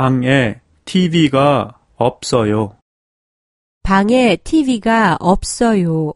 방에 TV가 없어요. 방에 TV가 없어요.